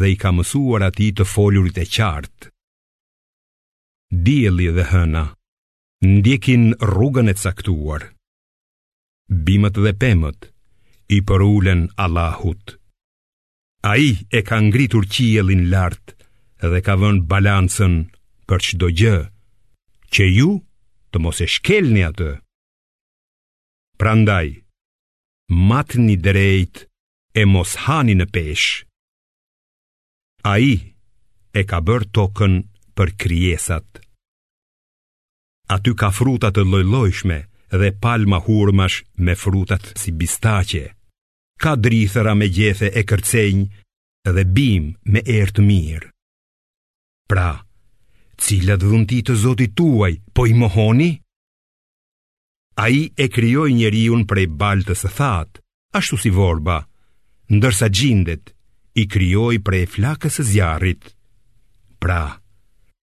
dhe i ka mësuar atij të folurit e qartë. Dielli dhe hëna ndjekin rrugën e caktuar. Bimët dhe pemët i përulen Allahut. Ai e ka ngritur qiellin lart dhe ka vënë balancën për çdo gjë, që ju të mos e shkelni atë. Prandaj, matni drejt e mos hani në peshë. Ai e ka bërë tokën për krijesat. Aty ka fruta të llojllojshme dhe palma hurmash me frutat si bistaqe. Ka drithëra me gjethe e kërcenj dhe bimë me erë të mirë. Pra, cilat dhunti të Zotit tuaj po i mohoni? Ai e krijoi njeriun prej baltës së thatë, ashtu si vorba, ndërsa xhindet i krijoi prej flakës së zjarrit. Pra,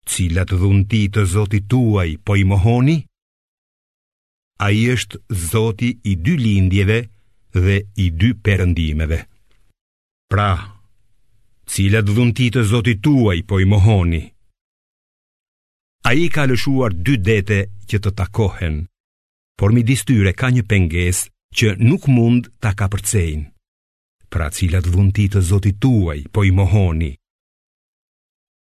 cilat dhunti të Zotit tuaj po i mohoni? Ai është Zoti i dy lindjeve dhe i dy perëndimeve. Pra, cilat dhunti të Zotit tuaj po i mohoni? Ai ka lëshuar dy dete që të takohen, por midis tyre ka një pengesë që nuk mund ta kapërcejnë, pra cilat dhunti të Zotit tuaj po i mohoni.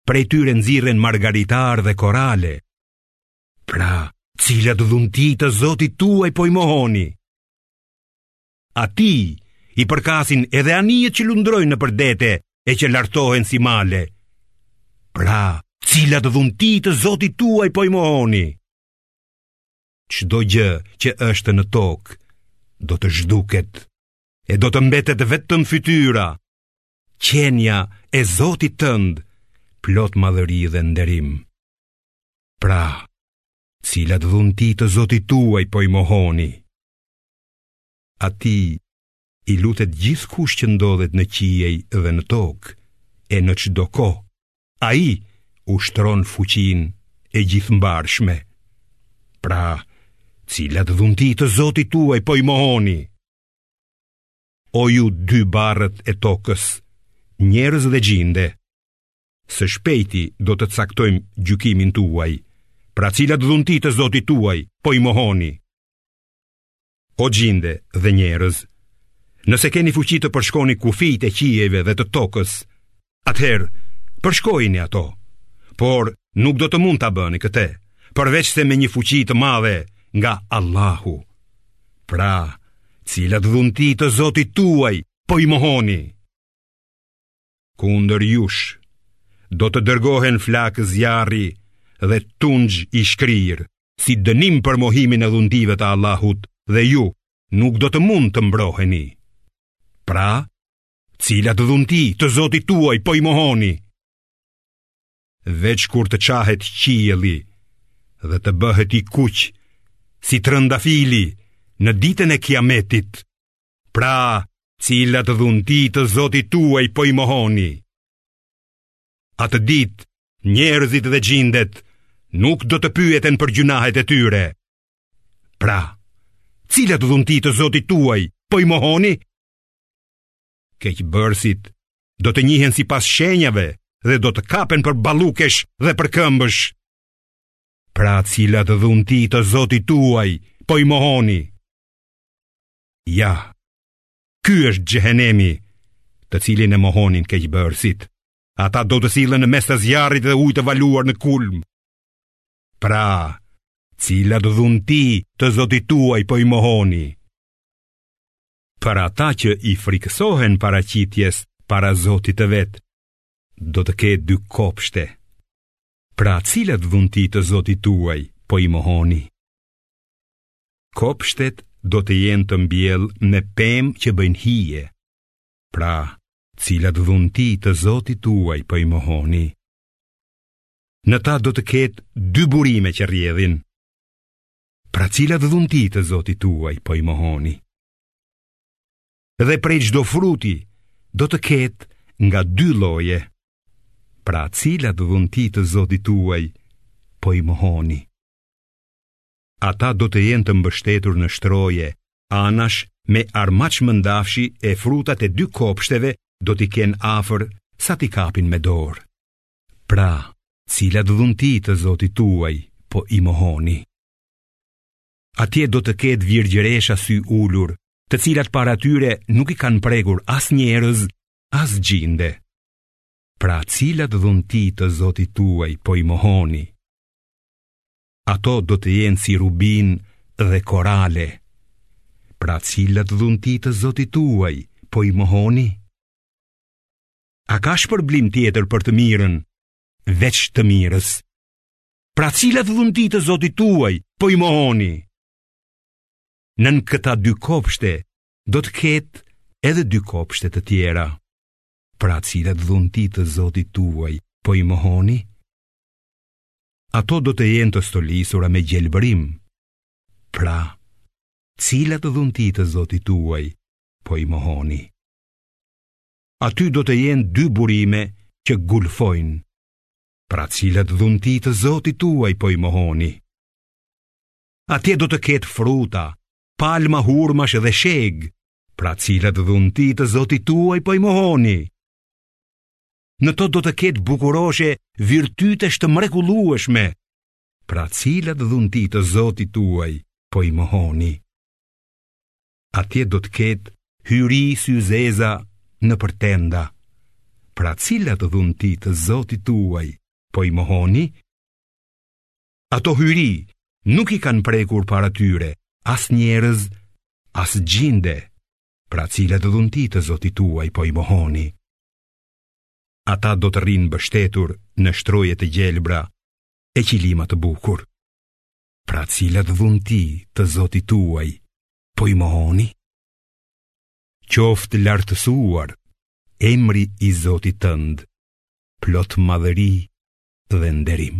Prej tyre nxirren margaritarë dhe korale, pra cilat dhunti të Zotit tuaj po i mohoni. Atij i përkasin edhe anijet që lundrojnë nëpër dete e që lartohen si male. Pra, cilat dhunti të Zotit tuaj po i mohoni? Çdo gjë që është në tokë, do të zhduket e do të mbetet vetëm fytyra, qenia e Zotit tënd, plot madhëri dhe nderim. Pra, cilat dhunti të Zotit tuaj po i mohoni? Atij i lutet gjithkush që ndodhet në qiej dhe në tokë, e në çdo kohë, ai ushtron fuqinë e gjithëmbarshme. Pra, cilat dhunti të Zotit tuaj po i mohoni? O ju dy barrët e tokës, njerëz dhe xhinde, së shpejti do të caktojmë gjykimin tuaj, pra cilat dhunti të Zotit tuaj po i mohoni? O xhinde dhe njerëz, nëse keni fuqi të përshkoni kufijtë e qiejve dhe të tokës, atëherë përshkojini ato, por nuk do të mund ta bëni këtë, përveçse me një fuqi të madhe nga Allahu. Pra, cilat dhunti të Zotit tuaj po i mohoni? Kundër jush Do të dërgohen flakë zjarri Dhe tunxh i shkrirë Si dënim për mohimin e dhuntive të Allahut Dhe ju nuk do të mund të mbroheni Pra, cilat dhunti të zotit tuaj po i mohoni Veç kur të çahet qielli Dhe të bëhet i kuq Si trëndafili në ditën e kiametit Pra, cilat dhunti të Zotit tuaj po i mohoni? Atë ditë, njerëzit dhe xhindet nuk do të pyeten për gjynahet e tyre. Pra, cilat dhunti të Zotit tuaj po i mohoni? Keqbërësit do të njihen sipas shenjave dhe do të kapen për ballukesh dhe për këmbësh. Pra cilat dhundi të Zotit tuaj po i mohoni? Ja, ky është xhehenemi të cilin e mohonin keqbërësit. Ata do të sillen në mes të zjarrit dhe ujit të valuar në kulm. Pra, cilat dhunti të zotit tuaj po i mohoni? Për ata që i frikësohen paraqitjes para zotit të vet, do të ketë dy kopshte. Pra cilat dhunti të zotit tuaj po i mohoni? Kopshtet do të jenë të mbjellë me pemë që bëjnë hije. Pra, cilat dhunti të zotit tuaj po i mohoni? Në ta do të ketë dy burime që rrjedhin. Pra cilat dhunti të zotit tuaj po i mohoni? Dhe prej çdo fruti do të ketë nga dy lloje. Pra cilat dhunti të zotit tuaj po i mohoni? Ata do të jenë të mbështetur në shtroje, anash me armaç mëndafshi e frutat e dy kopshteve do t'i kenë afër sa t'i kapin me dorë. Pra, cilat dhunti të zotit tuaj, po i mohoni. Atje do të ketë virgjëresha syulur, të cilat para tyre nuk i kanë prekur as njerëz, as xhinde. Pra cilat dhunti të zotit tuaj po i mohoni. ato do të jenë si rubinë dhe korale. Pra cilat dhunti të zotit tuaj, po i mohoni? A ka shpërblim tjetër për të mirën, veç të mirës? Pra cilat dhunti të zotit tuaj, po i mohoni? Nën këta dy kopshte, do të ketë edhe dy kopshte të tjera. Pra cilat dhunti të zotit tuaj, po i mohoni? Ato do të jenë të stolisura me gjelbërim. Pra, cilat dhunti të zotit tuaj, po i mohoni. Aty do të jenë dy burime që gulfojnë. Pra cilat dhunti të zotit tuaj, po i mohoni. Atje do të ketë fruta, palma hurmash dhe shegë, pra cilat dhunti të zotit tuaj, po i mohoni. Në to do të ketë bukuroshe virtytesh të mrekullueshme, pra cilat dhunti të Zotit tuaj po i mohoni. Atje do të ketë hyri syzeza nëpër tenda, pra cilat dhunti të Zotit tuaj po i mohoni. Ato hyri nuk i kanë prekur para tyre as njerëz, as xhinde, pra cilat dhunti të Zotit tuaj po i mohoni. Ata do të rrinë mbështetur në shtroje të gjelbra e qilima të bukur. Pra cilat dhunti të zotit tuaj, po i mohoni? Qoftë lartësuar, emri i zotit tënd, plot madhëri dhe nderim.